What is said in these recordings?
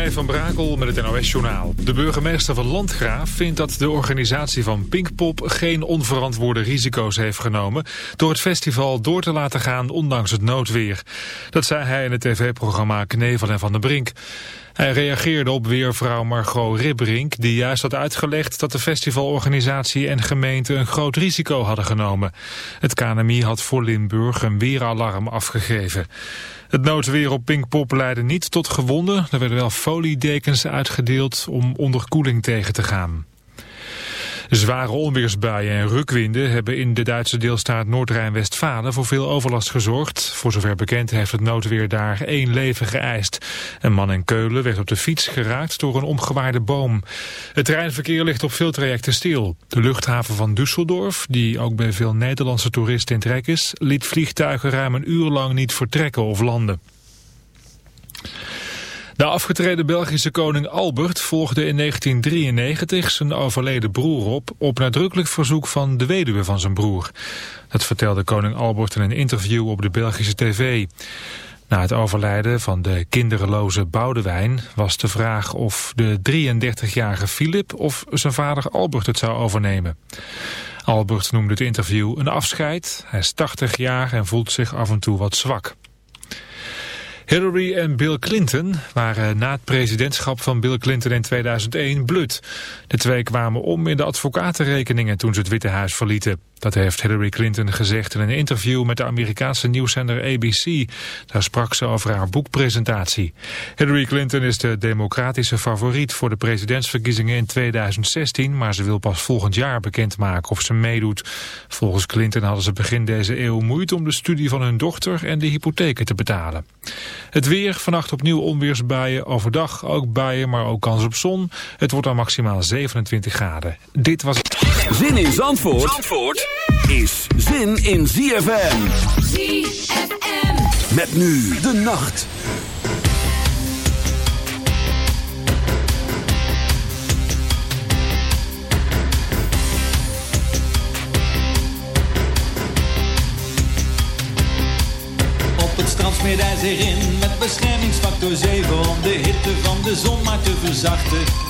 René van Brakel met het NOS-journaal. De burgemeester van Landgraaf vindt dat de organisatie van Pinkpop... geen onverantwoorde risico's heeft genomen... door het festival door te laten gaan ondanks het noodweer. Dat zei hij in het tv-programma Knevel en Van den Brink. Hij reageerde op weervrouw Margot Ribbrink... die juist had uitgelegd dat de festivalorganisatie en gemeente... een groot risico hadden genomen. Het KNMI had voor Limburg een weeralarm afgegeven. Het noodweer op Pinkpop leidde niet tot gewonden. Er werden wel foliedekens uitgedeeld om onderkoeling tegen te gaan. Zware onweersbuien en rukwinden hebben in de Duitse deelstaat Noord-Rijn-Westfalen voor veel overlast gezorgd. Voor zover bekend heeft het noodweer daar één leven geëist. Een man in Keulen werd op de fiets geraakt door een omgewaarde boom. Het treinverkeer ligt op veel trajecten stil. De luchthaven van Düsseldorf, die ook bij veel Nederlandse toeristen in trek is, liet vliegtuigen ruim een uur lang niet vertrekken of landen. De afgetreden Belgische koning Albert volgde in 1993 zijn overleden broer op... op nadrukkelijk verzoek van de weduwe van zijn broer. Dat vertelde koning Albert in een interview op de Belgische tv. Na het overlijden van de kinderloze Boudewijn was de vraag of de 33-jarige Philip of zijn vader Albert het zou overnemen. Albert noemde het interview een afscheid. Hij is 80 jaar en voelt zich af en toe wat zwak. Hillary en Bill Clinton waren na het presidentschap van Bill Clinton in 2001 blut. De twee kwamen om in de advocatenrekeningen toen ze het Witte Huis verlieten. Dat heeft Hillary Clinton gezegd in een interview met de Amerikaanse nieuwszender ABC. Daar sprak ze over haar boekpresentatie. Hillary Clinton is de democratische favoriet voor de presidentsverkiezingen in 2016... maar ze wil pas volgend jaar bekendmaken of ze meedoet. Volgens Clinton hadden ze begin deze eeuw moeite om de studie van hun dochter en de hypotheken te betalen. Het weer, vannacht opnieuw onweersbuien, overdag ook buien, maar ook kans op zon. Het wordt dan maximaal 27 graden. Dit was... Zin in Zandvoort? Zandvoort? is zin in ZFM. ZFM. Met nu de nacht. Op het strand smeert hij zich in met beschermingsfactor 7 om de hitte van de zon maar te verzachten.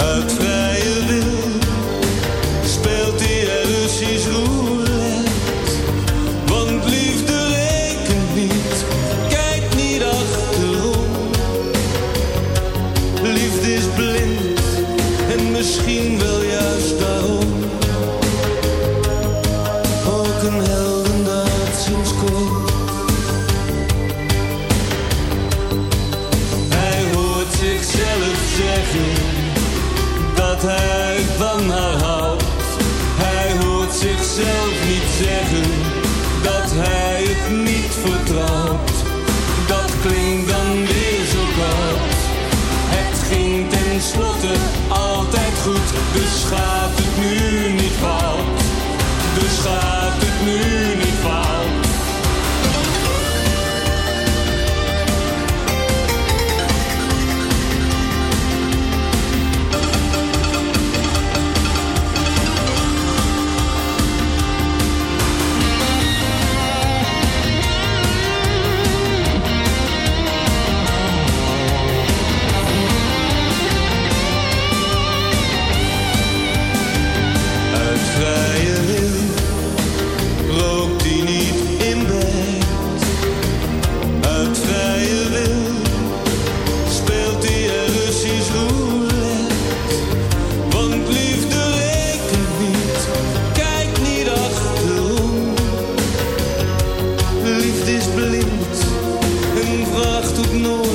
uit vrije ну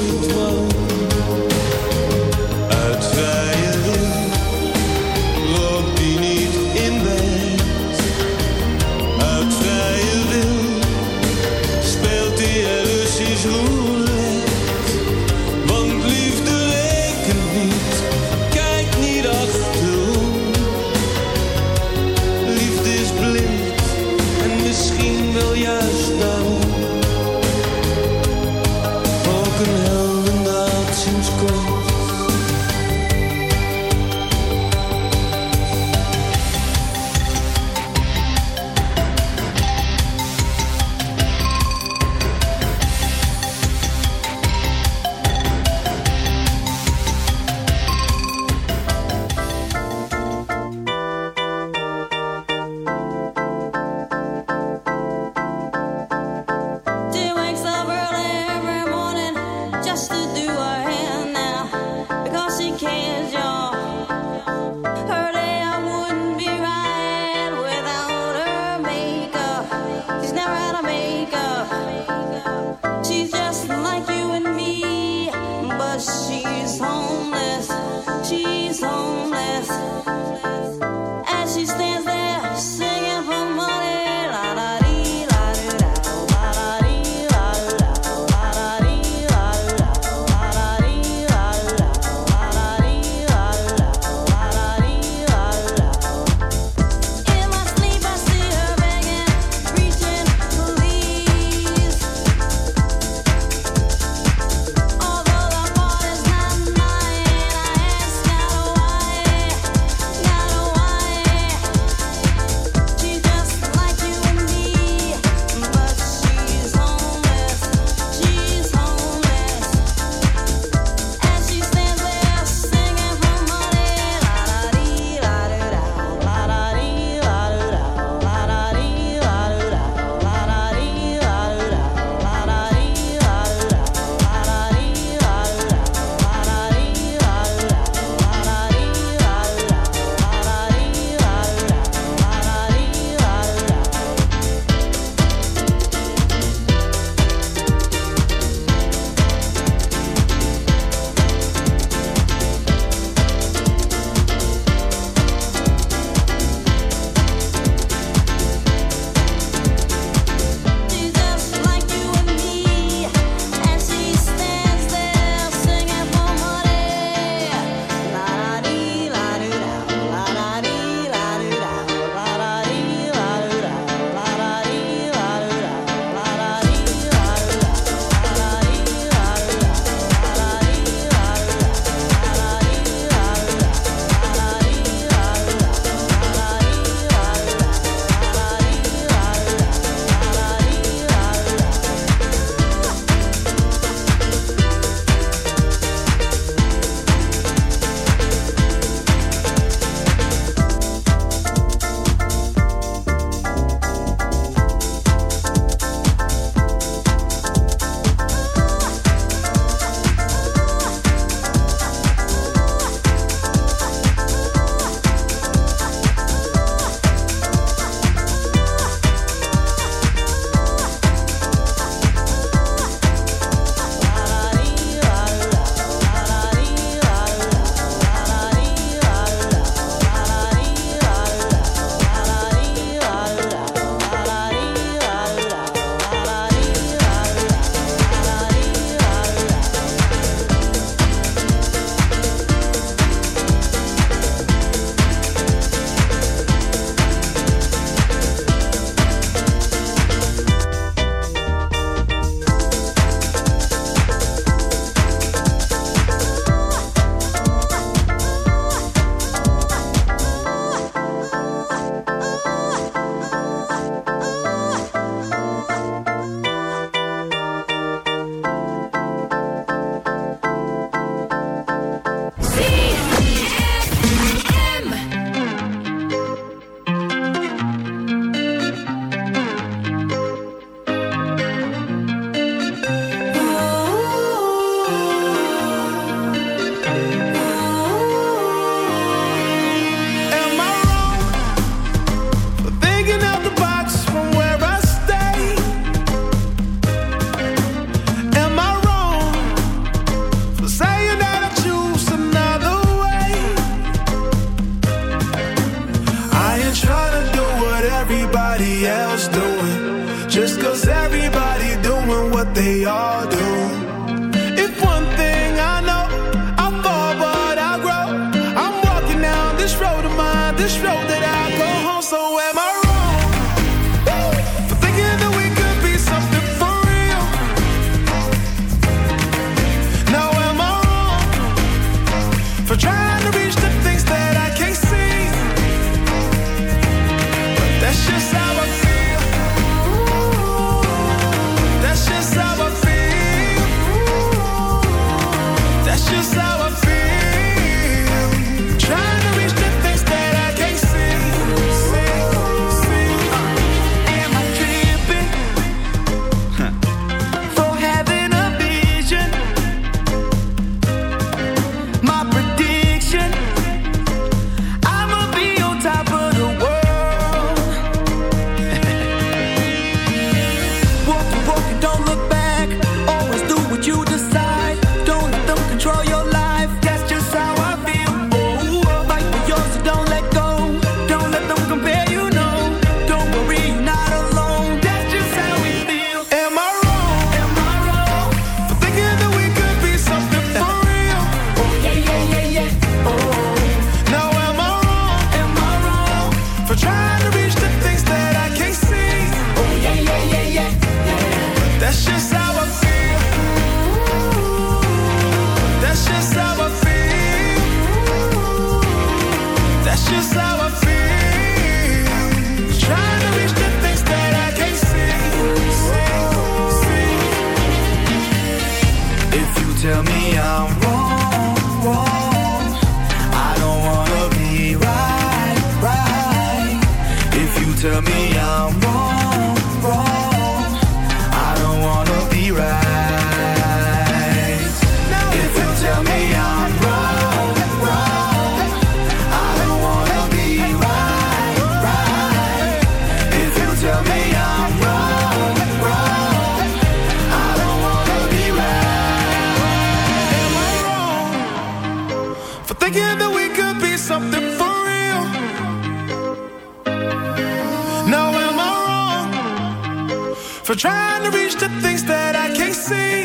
trying to reach the things that I can't see?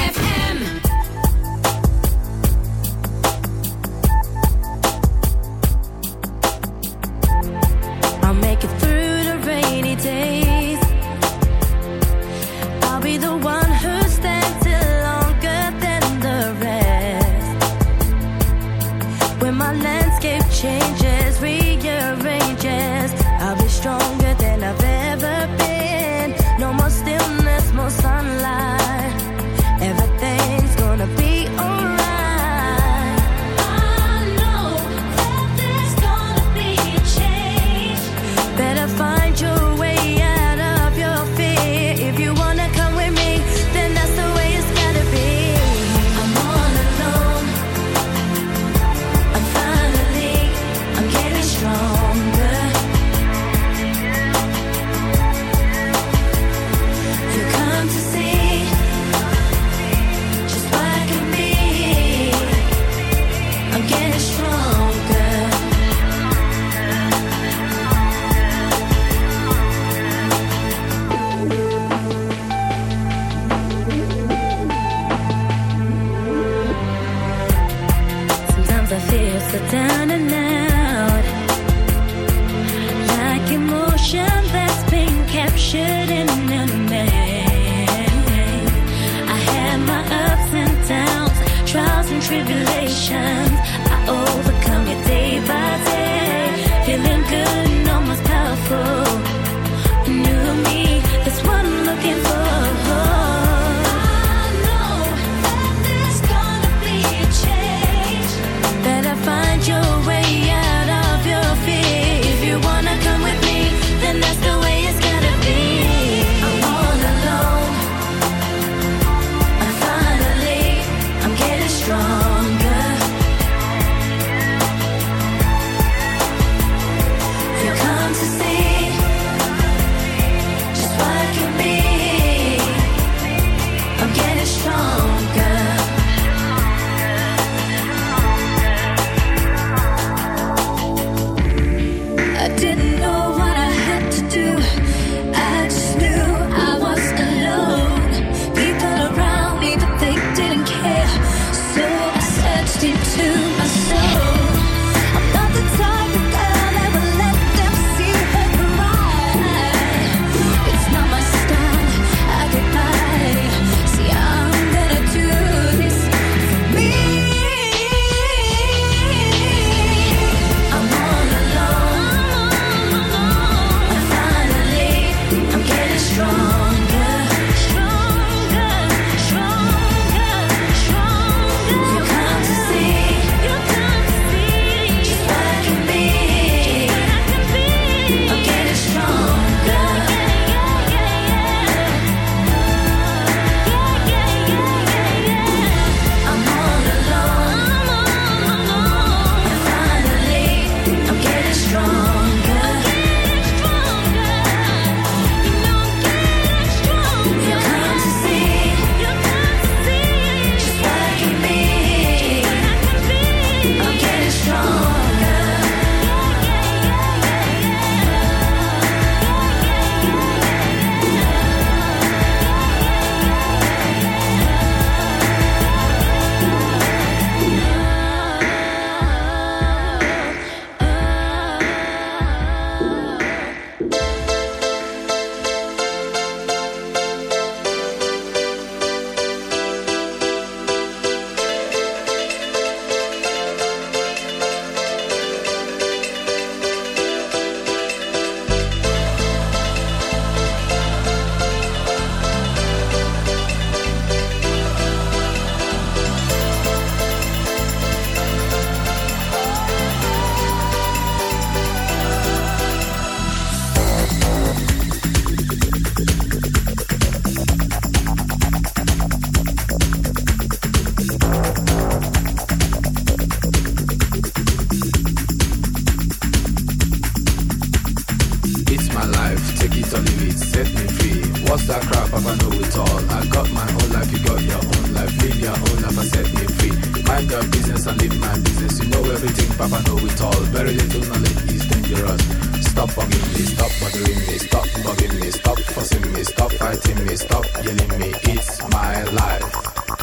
me, stop bugging me, stop fussing me, stop fighting me, stop yelling me. It's my life.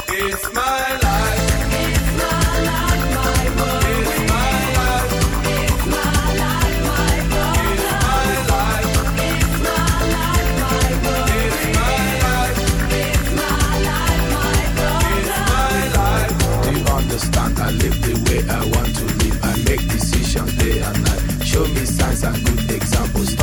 It's my life. It's my life, my world. It's my life. It's my life, my world. It's my life. It's my life, my world. It's my life. It's my life, my world. It's my life. Do you understand? I live the way I want to live. I make decisions day and night. Show me signs and good.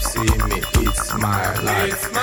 Telling me, it's my life. It's my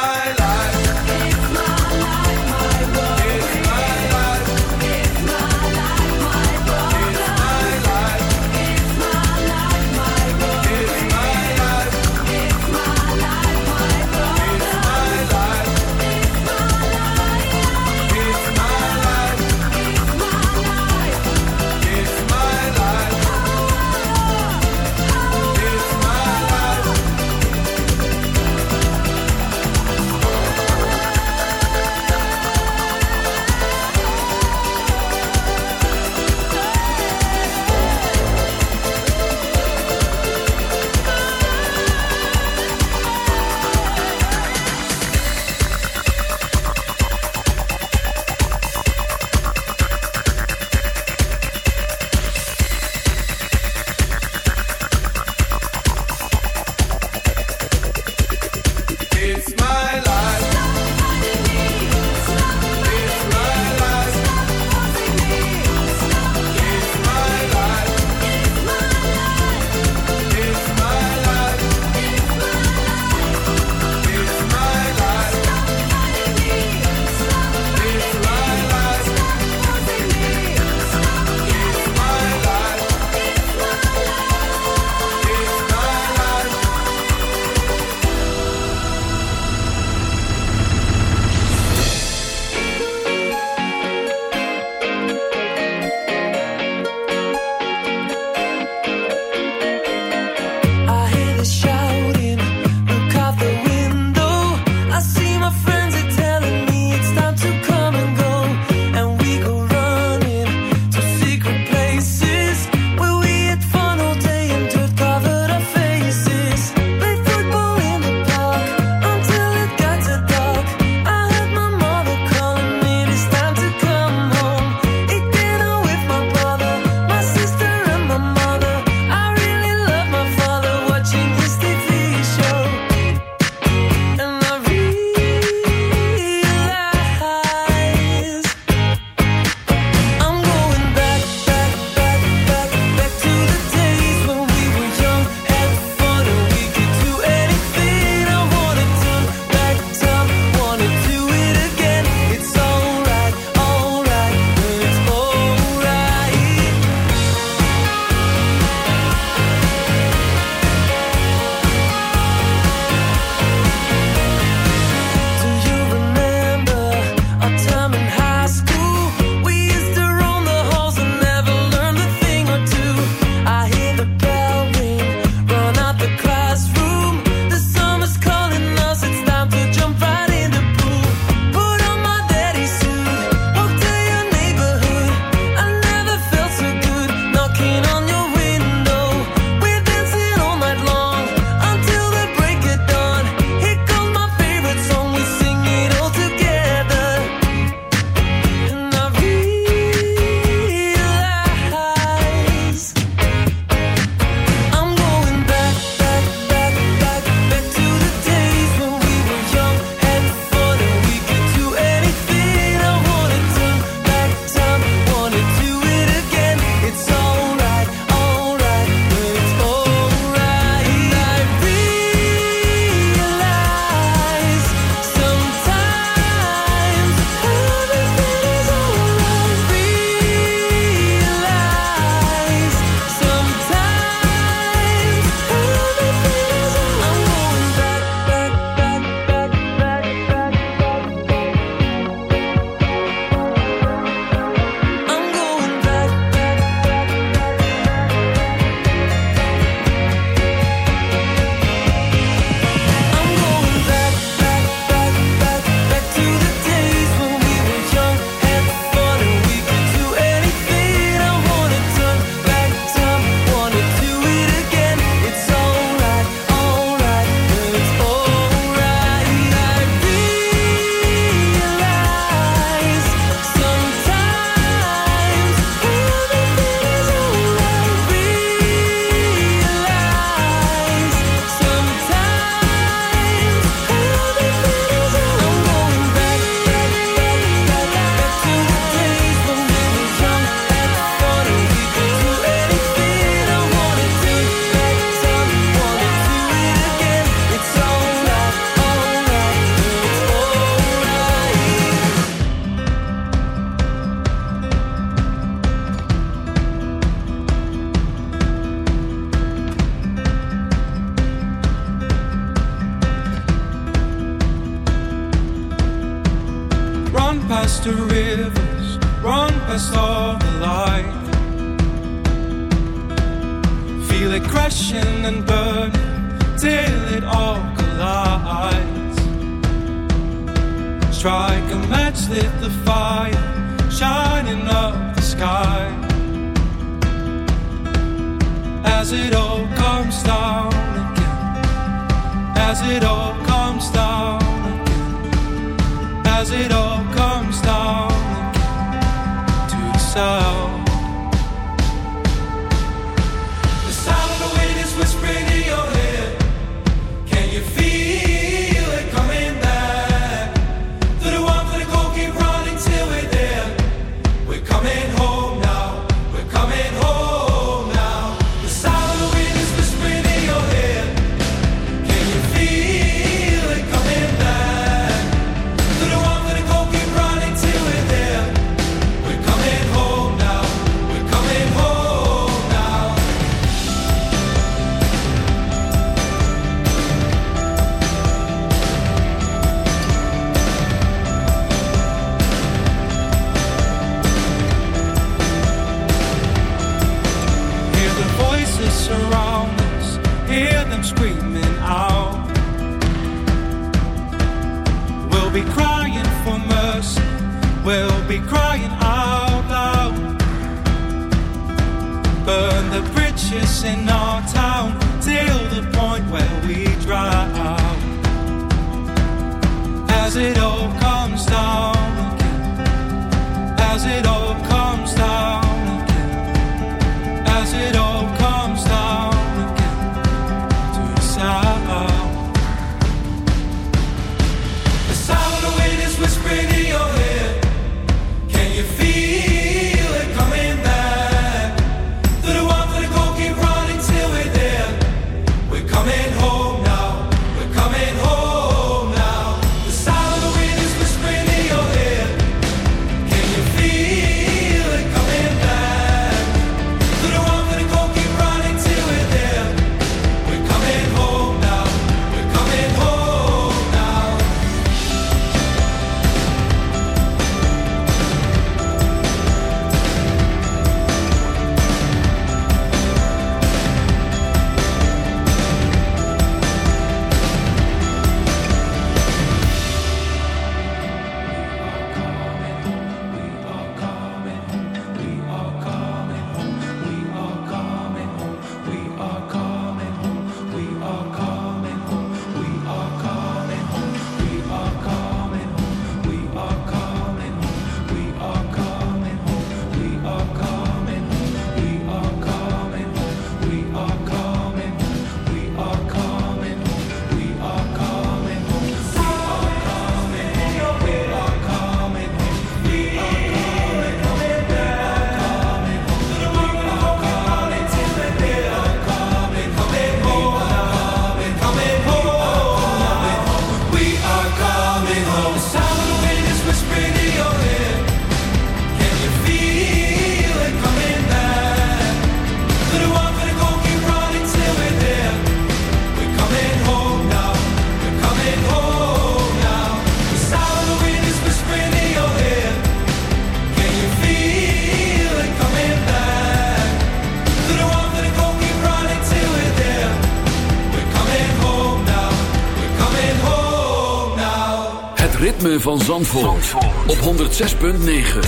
van Zandvoort, op 106.9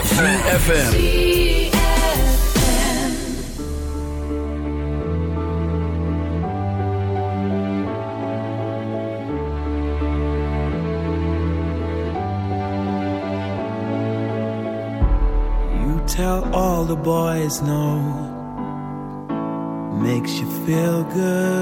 CFFM You tell all the boys no. Makes you feel good.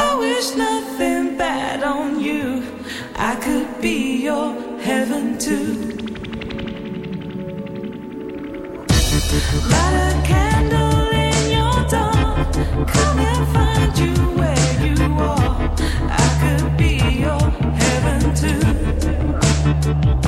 I wish nothing bad on you. I could be your heaven too. Light a candle in your. Come and find you where you are. I could be your heaven too.